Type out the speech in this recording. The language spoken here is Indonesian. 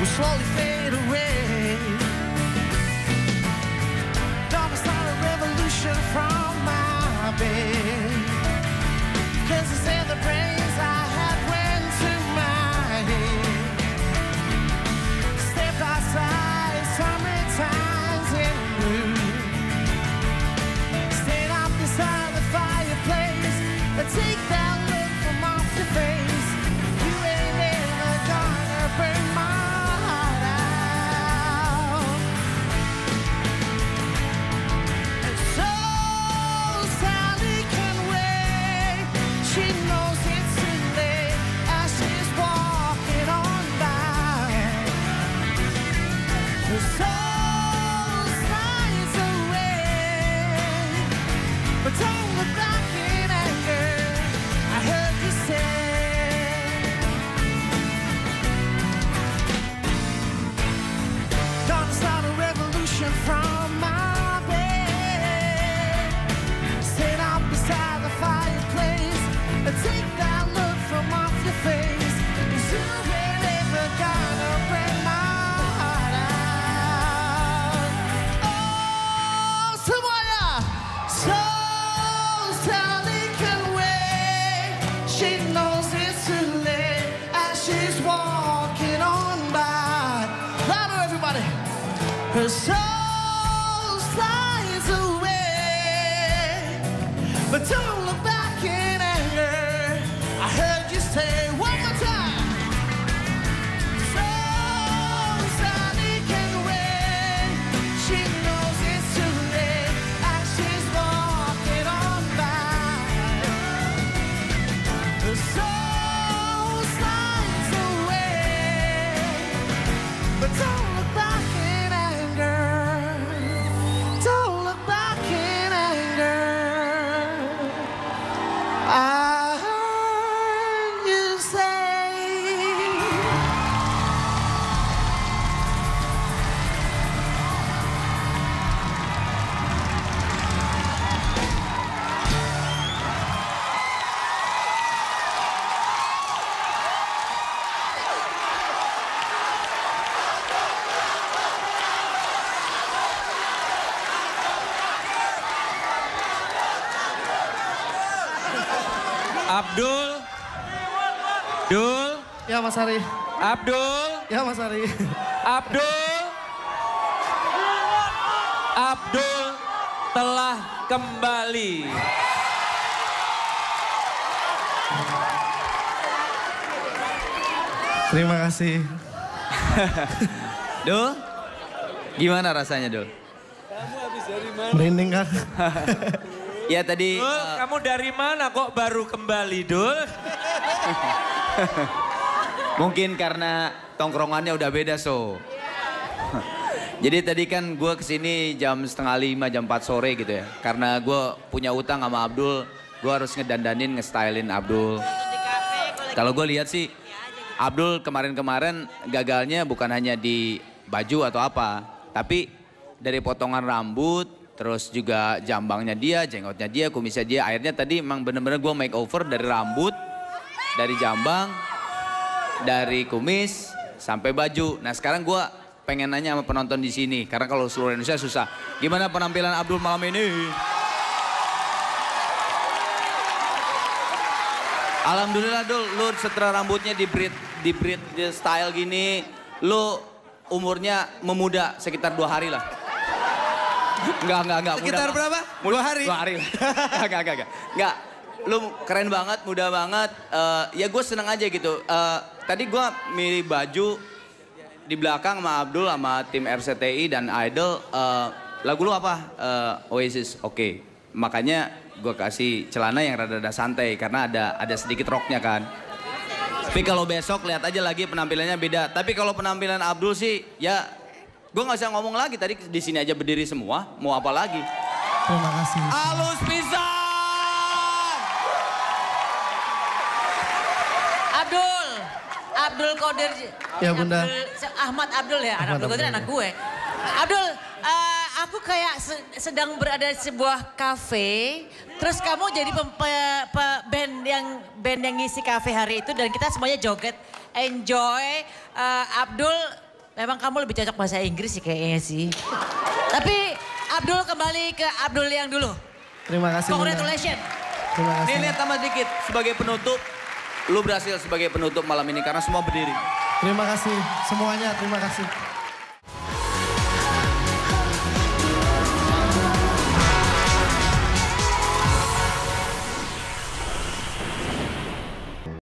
will slowly fade away. Her soul slides away. But don't Abdul. Dul. Ya Mas Ari. Abdul. Ya Mas Ari. Abdul. Abdul telah kembali. Terima kasih. Dul. Gimana rasanya, Dul? Merinding kan? Ya tadi Dul, eh, kamu dari mana kok baru kembali, Dul? mungkin karena tongkrongannya udah beda, so. Jadi tadi kan gue ke sini jam setengah lima, jam 4 sore gitu ya. Karena gue punya utang sama Abdul, gue harus ngedandanin, ngestylin Abdul. Kalau gue lihat sih, Abdul kemarin-kemarin gagalnya bukan hanya di baju atau apa, tapi dari potongan rambut, terus juga jambangnya dia, jenggotnya dia, kumisnya dia. Akhirnya tadi emang bener-bener gue make over dari rambut, dari jambang, dari kumis sampai baju. Nah sekarang gue pengen nanya sama penonton di sini, karena kalau seluruh Indonesia susah. Gimana penampilan Abdul malam ini? Alhamdulillah Dul, lu setelah rambutnya di braid, di braid style gini, lu umurnya memuda sekitar dua hari lah. Enggak, enggak, enggak. muda Sekitar banget. berapa? Muda, Dua hari? Dua hari enggak, enggak, enggak, enggak. Lu keren banget, muda banget. Eh, ya gue seneng aja gitu. Eh, tadi gue milih baju di belakang sama Abdul sama tim RCTI dan Idol. eh, lagu lu apa? Eh, Oasis, oke. Makanya gue kasih celana yang rada-rada santai karena ada ada sedikit roknya kan. Tapi kalau besok lihat aja lagi penampilannya beda. Tapi kalau penampilan Abdul sih ya gue nggak usah ngomong lagi tadi di sini aja berdiri semua. Mau apa lagi? Terima kasih. Halus pisan. Abdul, Abdul Qadir. Ya, Bunda. Abdul- Ahmad Abdul ya, Ahmad Abdul Qadir anak gue. Abdul, eh, aku kayak se- sedang berada di sebuah kafe, terus kamu jadi pem- pe- pe- band yang band yang ngisi kafe hari itu dan kita semuanya joget, enjoy. Eh, Abdul memang kamu lebih cocok bahasa Inggris sih kayaknya sih. Tapi Abdul kembali ke Abdul yang dulu. Terima kasih. Congratulations. Terima kasih. Tambah dikit sebagai penutup. Lu berhasil sebagai penutup malam ini karena semua berdiri. Terima kasih semuanya, terima kasih.